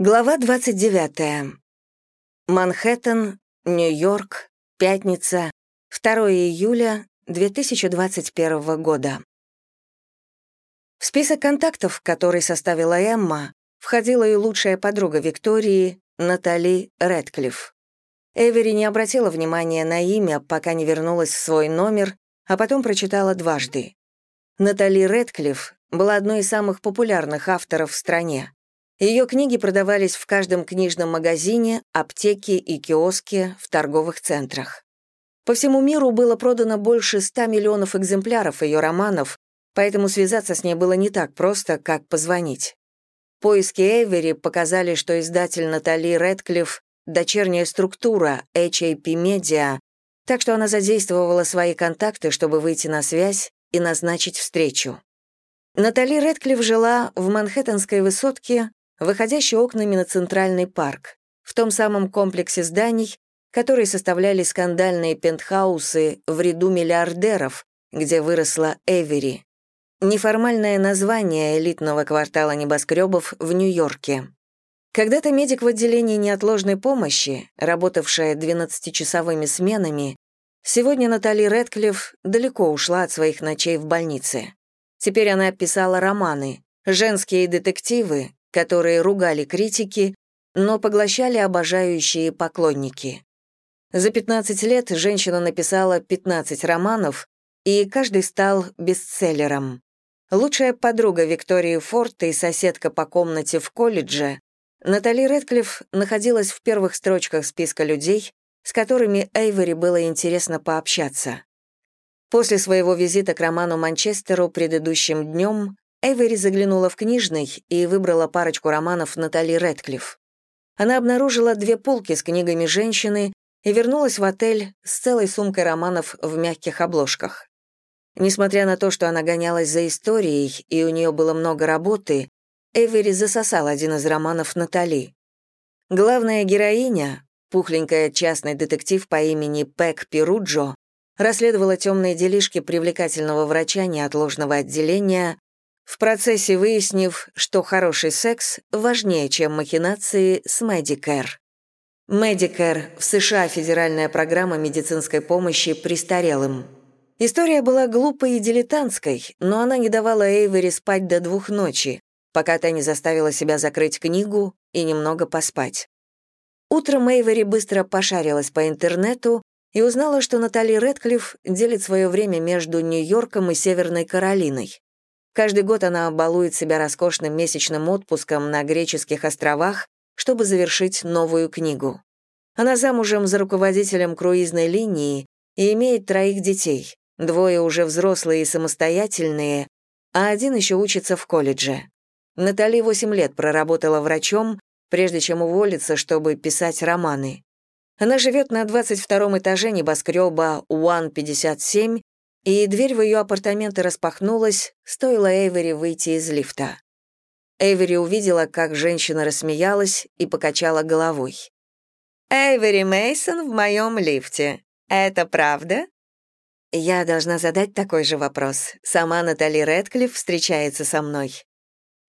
Глава 29. Манхэттен, Нью-Йорк, пятница, 2 июля 2021 года. В список контактов, который составила Эмма, входила и лучшая подруга Виктории, Натали Рэдклифф. Эвери не обратила внимания на имя, пока не вернулась в свой номер, а потом прочитала дважды. Натали Рэдклифф была одной из самых популярных авторов в стране. Ее книги продавались в каждом книжном магазине, аптеке и киоске в торговых центрах. По всему миру было продано больше 100 миллионов экземпляров ее романов, поэтому связаться с ней было не так просто, как позвонить. Поиски Эйвери показали, что издатель Натали Рэдклифф — дочерняя структура HAP Media, так что она задействовала свои контакты, чтобы выйти на связь и назначить встречу. Натали Рэдклифф жила в Манхэттенской высотке выходящий окнами на Центральный парк, в том самом комплексе зданий, которые составляли скандальные пентхаусы в ряду миллиардеров, где выросла Эвери. Неформальное название элитного квартала небоскребов в Нью-Йорке. Когда-то медик в отделении неотложной помощи, работавшая 12-часовыми сменами, сегодня Натали Рэдклифф далеко ушла от своих ночей в больнице. Теперь она писала романы, женские детективы, которые ругали критики, но поглощали обожающие поклонники. За 15 лет женщина написала 15 романов, и каждый стал бестселлером. Лучшая подруга Виктории Форд и соседка по комнате в колледже, Натали Рэдклифф находилась в первых строчках списка людей, с которыми Эйвори было интересно пообщаться. После своего визита к роману Манчестеру предыдущим днем Эйвери заглянула в книжный и выбрала парочку романов Натали Рэдклифф. Она обнаружила две полки с книгами женщины и вернулась в отель с целой сумкой романов в мягких обложках. Несмотря на то, что она гонялась за историей и у нее было много работы, Эвери засосал один из романов Натали. Главная героиня, пухленькая частный детектив по имени Пэк Перуджо, расследовала темные делишки привлекательного врача неотложного отделения, в процессе выяснив, что хороший секс важнее, чем махинации с Medicare. Medicare в США федеральная программа медицинской помощи престарелым. История была глупой и дилетантской, но она не давала Эйвери спать до двух ночи, пока та не заставила себя закрыть книгу и немного поспать. Утром Эйвери быстро пошарилась по интернету и узнала, что Натали Рэдклифф делит свое время между Нью-Йорком и Северной Каролиной. Каждый год она балует себя роскошным месячным отпуском на греческих островах, чтобы завершить новую книгу. Она замужем за руководителем круизной линии и имеет троих детей, двое уже взрослые и самостоятельные, а один еще учится в колледже. Натали 8 лет проработала врачом, прежде чем уволиться, чтобы писать романы. Она живет на 22 этаже небоскреба One 57 и дверь в ее апартаменты распахнулась, стоило Эйвери выйти из лифта. Эйвери увидела, как женщина рассмеялась и покачала головой. «Эйвери Мейсон в моем лифте. Это правда?» Я должна задать такой же вопрос. Сама Натали Рэдклифф встречается со мной.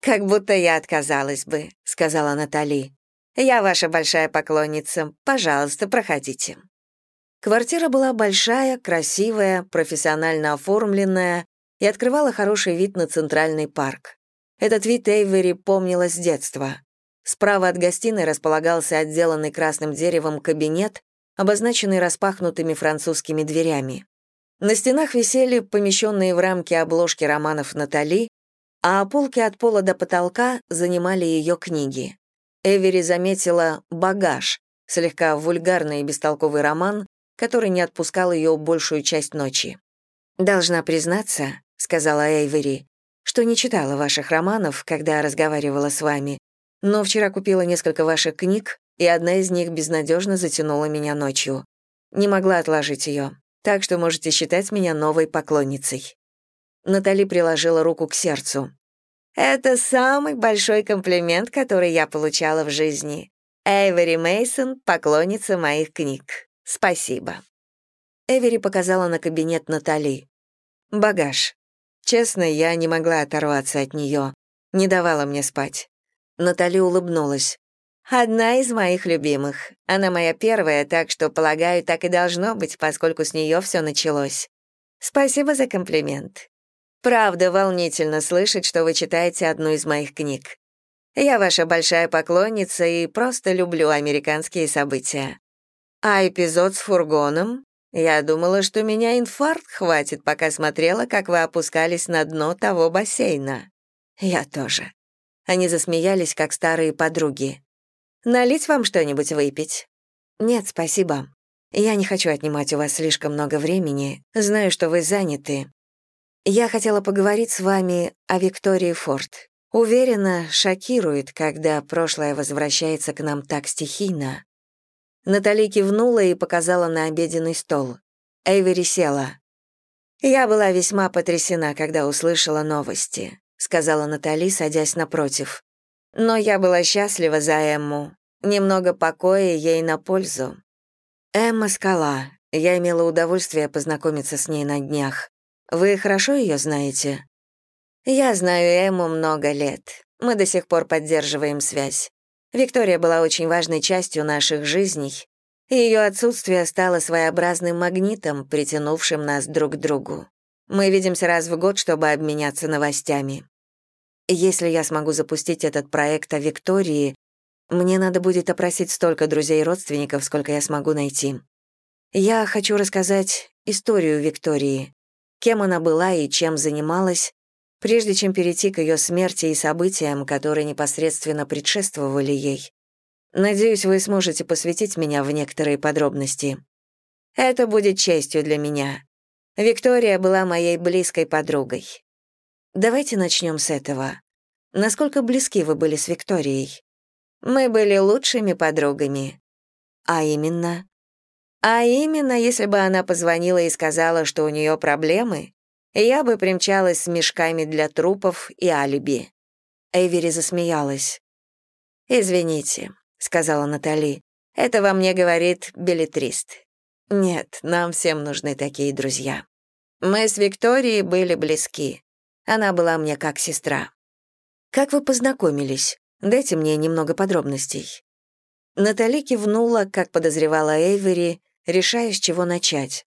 «Как будто я отказалась бы», — сказала Натали. «Я ваша большая поклонница. Пожалуйста, проходите». Квартира была большая, красивая, профессионально оформленная и открывала хороший вид на центральный парк. Этот вид Эйвери помнила с детства. Справа от гостиной располагался отделанный красным деревом кабинет, обозначенный распахнутыми французскими дверями. На стенах висели помещенные в рамки обложки романов Натали, а полки от пола до потолка занимали ее книги. Эвери заметила «Багаж», слегка вульгарный и бестолковый роман, который не отпускал ее большую часть ночи. «Должна признаться», — сказала Эйвери, «что не читала ваших романов, когда разговаривала с вами, но вчера купила несколько ваших книг, и одна из них безнадежно затянула меня ночью. Не могла отложить ее, так что можете считать меня новой поклонницей». Натали приложила руку к сердцу. «Это самый большой комплимент, который я получала в жизни. Эйвери Мейсон — поклонница моих книг». «Спасибо». Эвери показала на кабинет Натали. «Багаж. Честно, я не могла оторваться от нее. Не давала мне спать». Натали улыбнулась. Одна из моих любимых. Она моя первая, так что, полагаю, так и должно быть, поскольку с нее все началось. Спасибо за комплимент. Правда, волнительно слышать, что вы читаете одну из моих книг. Я ваша большая поклонница и просто люблю американские события. А эпизод с фургоном? Я думала, что меня инфаркт хватит, пока смотрела, как вы опускались на дно того бассейна. Я тоже. Они засмеялись, как старые подруги. Налить вам что-нибудь выпить? Нет, спасибо. Я не хочу отнимать у вас слишком много времени. Знаю, что вы заняты. Я хотела поговорить с вами о Виктории Форд. Уверена, шокирует, когда прошлое возвращается к нам так стихийно. Натали кивнула и показала на обеденный стол. Эйвери села. «Я была весьма потрясена, когда услышала новости», сказала Натали, садясь напротив. «Но я была счастлива за Эмму. Немного покоя ей на пользу. Эмма Скала. Я имела удовольствие познакомиться с ней на днях. Вы хорошо ее знаете?» «Я знаю Эмму много лет. Мы до сих пор поддерживаем связь. Виктория была очень важной частью наших жизней, и ее отсутствие стало своеобразным магнитом, притянувшим нас друг к другу. Мы видимся раз в год, чтобы обменяться новостями. Если я смогу запустить этот проект о Виктории, мне надо будет опросить столько друзей и родственников, сколько я смогу найти. Я хочу рассказать историю Виктории, кем она была и чем занималась, прежде чем перейти к ее смерти и событиям, которые непосредственно предшествовали ей. Надеюсь, вы сможете посвятить меня в некоторые подробности. Это будет честью для меня. Виктория была моей близкой подругой. Давайте начнем с этого. Насколько близки вы были с Викторией? Мы были лучшими подругами. А именно? А именно, если бы она позвонила и сказала, что у нее проблемы, я бы примчалась с мешками для трупов и алиби». Эйвери засмеялась. «Извините», — сказала Натали, — «это во мне говорит билетрист. Нет, нам всем нужны такие друзья. Мы с Викторией были близки. Она была мне как сестра». «Как вы познакомились? Дайте мне немного подробностей». Натали кивнула, как подозревала Эйвери, решая, с чего начать.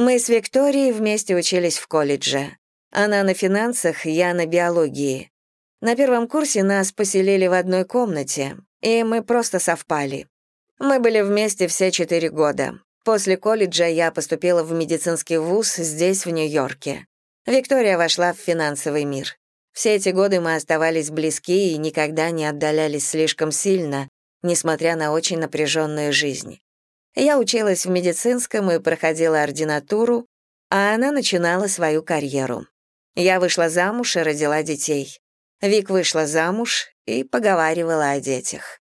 Мы с Викторией вместе учились в колледже. Она на финансах, я на биологии. На первом курсе нас поселили в одной комнате, и мы просто совпали. Мы были вместе все четыре года. После колледжа я поступила в медицинский вуз здесь, в Нью-Йорке. Виктория вошла в финансовый мир. Все эти годы мы оставались близки и никогда не отдалялись слишком сильно, несмотря на очень напряженную жизнь. Я училась в медицинском и проходила ординатуру, а она начинала свою карьеру. Я вышла замуж и родила детей. Вик вышла замуж и поговаривала о детях.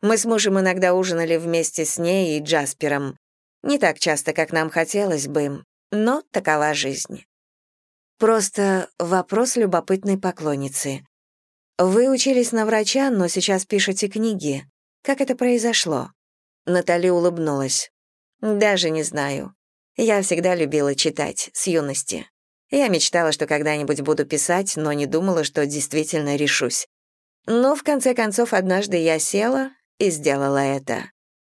Мы с мужем иногда ужинали вместе с ней и Джаспером. Не так часто, как нам хотелось бы, но такова жизнь. Просто вопрос любопытной поклонницы. Вы учились на врача, но сейчас пишете книги. Как это произошло? Натали улыбнулась. «Даже не знаю. Я всегда любила читать, с юности. Я мечтала, что когда-нибудь буду писать, но не думала, что действительно решусь. Но в конце концов однажды я села и сделала это.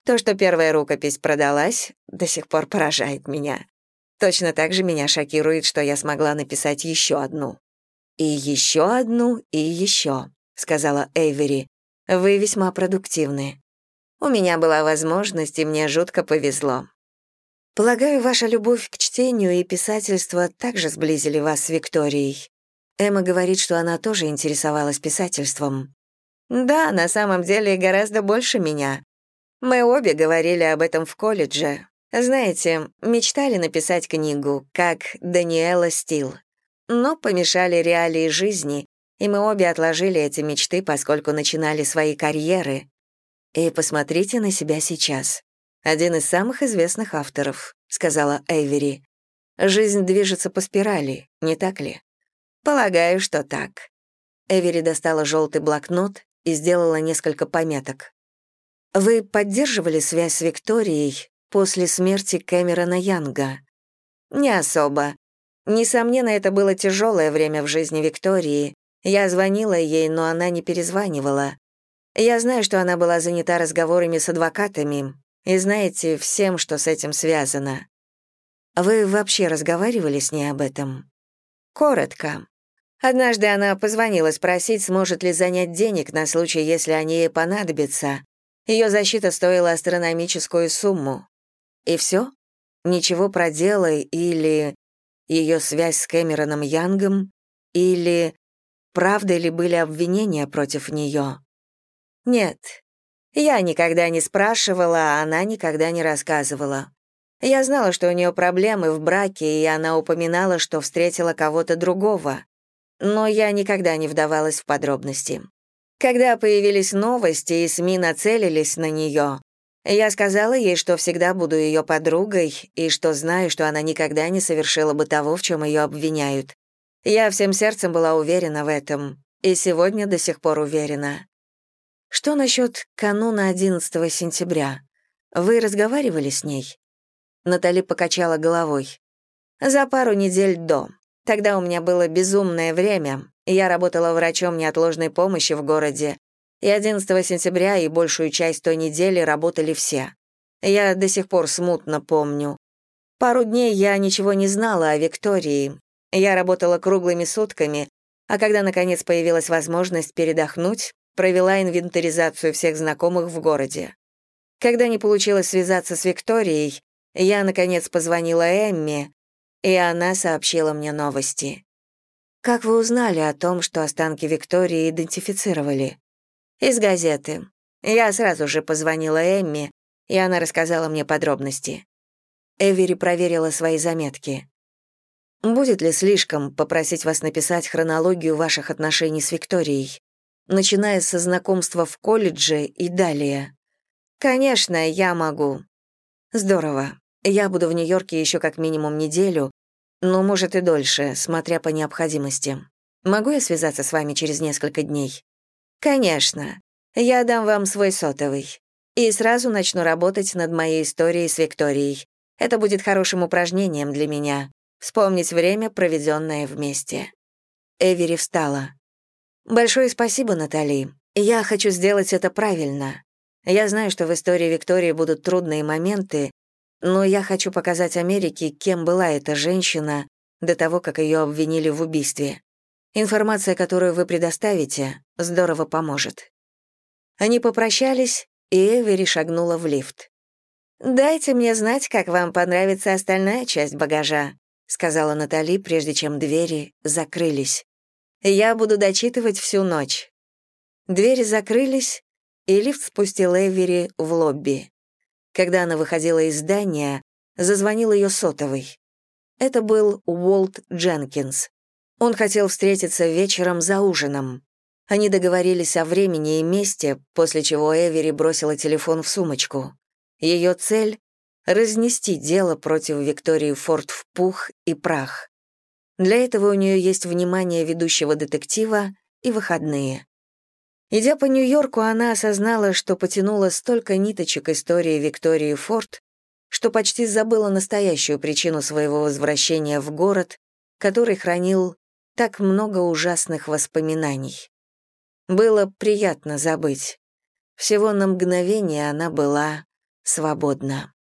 То, что первая рукопись продалась, до сих пор поражает меня. Точно так же меня шокирует, что я смогла написать еще одну. «И еще одну, и еще», — сказала Эйвери. «Вы весьма продуктивны. У меня была возможность, и мне жутко повезло. Полагаю, ваша любовь к чтению и писательству также сблизили вас с Викторией. Эмма говорит, что она тоже интересовалась писательством. Да, на самом деле гораздо больше меня. Мы обе говорили об этом в колледже. Знаете, мечтали написать книгу, как Даниэла Стил. Но помешали реалии жизни, и мы обе отложили эти мечты, поскольку начинали свои карьеры. И посмотрите на себя сейчас. Один из самых известных авторов, сказала Эйвери. Жизнь движется по спирали, не так ли? Полагаю, что так. Эвери достала желтый блокнот и сделала несколько пометок. Вы поддерживали связь с Викторией после смерти Кэмерона Янга? Не особо. Несомненно, это было тяжелое время в жизни Виктории. Я звонила ей, но она не перезванивала. Я знаю, что она была занята разговорами с адвокатами, и знаете, всем, что с этим связано. Вы вообще разговаривали с ней об этом? Коротко. Однажды она позвонила спросить, сможет ли занять денег на случай, если они ей понадобятся. Ее защита стоила астрономическую сумму. И все? Ничего про дело или ее связь с Кэмероном Янгом, или правда ли были обвинения против нее? Нет, я никогда не спрашивала, а она никогда не рассказывала. Я знала, что у нее проблемы в браке, и она упоминала, что встретила кого-то другого. Но я никогда не вдавалась в подробности. Когда появились новости и СМИ нацелились на нее, я сказала ей, что всегда буду ее подругой и что знаю, что она никогда не совершила бы того, в чем ее обвиняют. Я всем сердцем была уверена в этом, и сегодня до сих пор уверена. Что насчет кануна 11 сентября? Вы разговаривали с ней? Натали покачала головой. За пару недель до. Тогда у меня было безумное время. Я работала врачом неотложной помощи в городе, и 11 сентября и большую часть той недели работали все. Я до сих пор смутно помню. Пару дней я ничего не знала о Виктории. Я работала круглыми сутками, а когда, наконец, появилась возможность передохнуть, провела инвентаризацию всех знакомых в городе. Когда не получилось связаться с Викторией, я, наконец, позвонила Эмме, и она сообщила мне новости. «Как вы узнали о том, что останки Виктории идентифицировали?» Из газеты. Я сразу же позвонила Эмми, и она рассказала мне подробности. Эвери проверила свои заметки. Будет ли слишком попросить вас написать хронологию ваших отношений с Викторией, начиная со знакомства в колледже и далее? Конечно, я могу. Здорово. Я буду в Нью-Йорке еще как минимум неделю, но, может, и дольше, смотря по необходимости. Могу я связаться с вами через несколько дней? «Конечно. Я дам вам свой сотовый. И сразу начну работать над моей историей с Викторией. Это будет хорошим упражнением для меня. Вспомнить время, проведенное вместе». Эвери встала. «Большое спасибо, Натали. Я хочу сделать это правильно. Я знаю, что в истории Виктории будут трудные моменты, но я хочу показать Америке, кем была эта женщина до того, как ее обвинили в убийстве. Информация, которую вы предоставите, здорово поможет». Они попрощались, и Эвери шагнула в лифт. «Дайте мне знать, как вам понравится остальная часть багажа», сказала Натали, прежде чем двери закрылись. «Я буду дочитывать всю ночь». Двери закрылись, и лифт спустил Эвери в лобби. Когда она выходила из здания, зазвонил ее сотовый. Это был Уолт Дженкинс. Он хотел встретиться вечером за ужином. Они договорились о времени и месте, после чего Эвери бросила телефон в сумочку. Ее цель — разнести дело против Виктории Форд в пух и прах. Для этого у нее есть внимание ведущего детектива и выходные. Идя по Нью-Йорку, она осознала, что потянула столько ниточек истории Виктории Форд, что почти забыла настоящую причину своего возвращения в город, который хранил так много ужасных воспоминаний. Было приятно забыть. Всего на мгновение она была свободна.